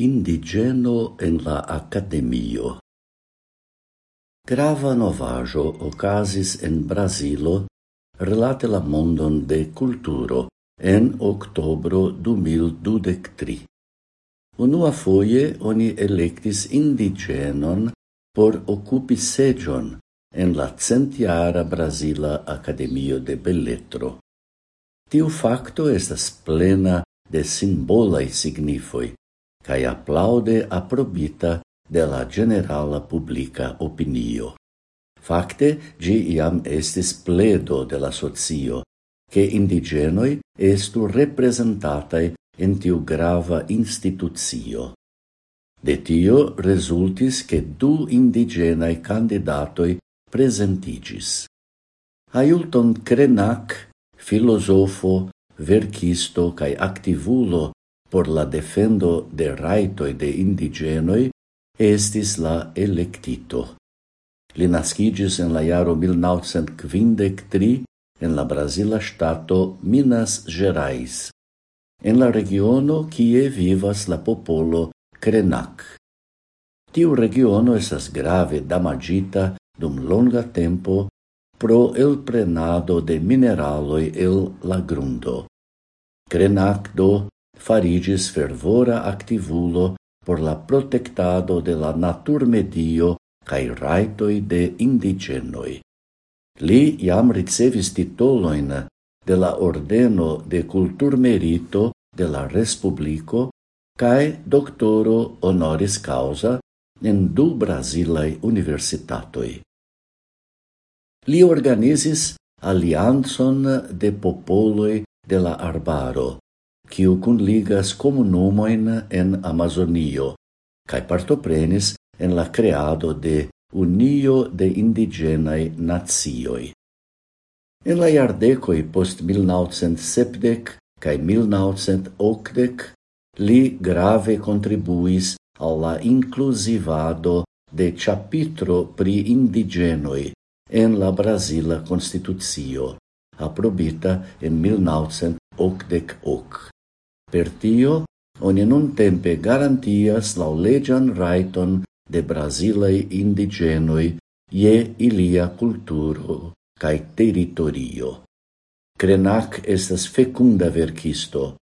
Indigeno en la Academio Grava novajo ocasis en Brasilo relate la mondon de culturo en octobro 2023. Unuafoje oni electis indigenon por occupi seĝon en la centiara Brasila Academio de Belletro. Tiu facto estas plena de simbolai signifoi, cae aplaude aprobita de la generala publica opinio. Fakte, gi iam estis pledo de la socio, che indigenoi estu representatai in tiu grava institucio. De tio resultis che du indigenae candidatoi presentigis. Ailton Krenak, filosofo, verkisto cae activulo por la defendo de raitoi de indigenoi estis la electito. Li naskiĝis en la jaro 1953 en la Brasila stato Minas Gerais, en la regiono kie vivas la popolo Krenak. Tiu regiono esas grave damagita dum longa tempo pro el prenado de mineraloi el la grundo. Krenak do farigis fervora activulo por la protectado de la natur medio cae raitoi de indigenoi. Li iam ricevis titoloin de la Ordeno de cultur merito de la Respublico cae doctoro honoris causa en du Brasilai universitatoi. Li organizis alianson de popoloi de la arbaro, quiu cun ligas comunumoin en Amazonio, cae partoprenis en la creado de Unio de Indigenai Nazioi. En la iardecoi post 1970 cae 1980 li grave contribuis alla inclusivado de capitro pri indigenoi en la Brasila Constitucio, aprobita en 1988. Per tio, oni nun tempe garantias laulegian raiton de Brasilei indigenoi je ilia culturo cae territorio. Crenac estas fecunda verkisto.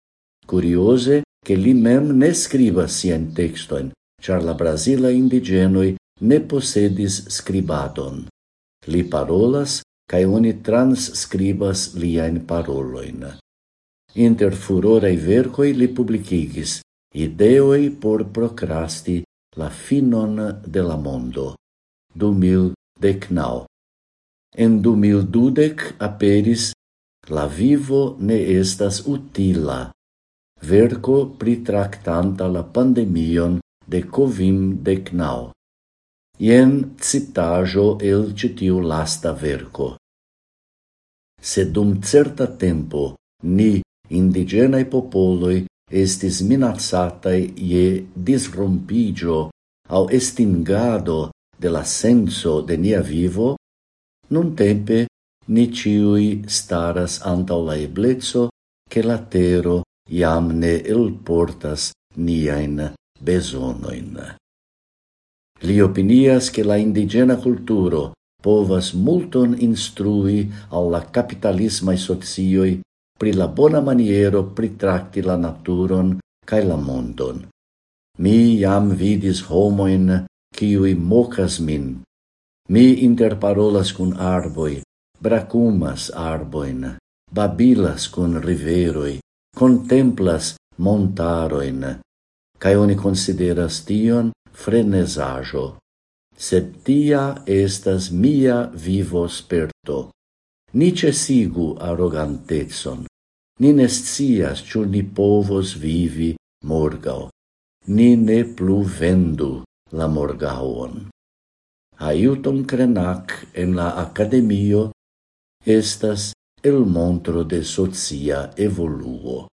Curiose, che li mem ne scriva sien textoin, char la Brasila indigenoi ne posedis scribadon. Li parolas, cae oni transcribas liain paroloin. Inter furorei vercoi li publicigis ideoi por procrasti la finon de la mondo. 2019. En 2020 aperis La vivo ne estas utila. Verco pritractanta la pandemion de Covim-19. Ien citajo el citiu lasta verco. Se dum certa tempo ni indigenae popoloi estis minacatae je disrompigio au estingado de la senso de nia vivo, nun tempe ni ciui staras antau la eblezzo che la tero iam ne elportas niain besonoin. Li opinias che la indigena culturo povas multon instrui alla capitalismai socioi pri la bona maniero pritrakti la naturon kaj la mondon. Mi jam vidis homoin, kiui mocas min. Mi interparolas cun arboi, bracumas arboin, babilas cun riveroi, contemplas montaroin, cae oni consideras tion frenesajo. Sed tia estas mia vivo sperto ni cesigu arrogantezon. Ni nescias, ciu ni povos vivi morgao. Ni ne plu vendu la morgaon. Aiuton Krenak en la academio estas el montro de socia evoluo.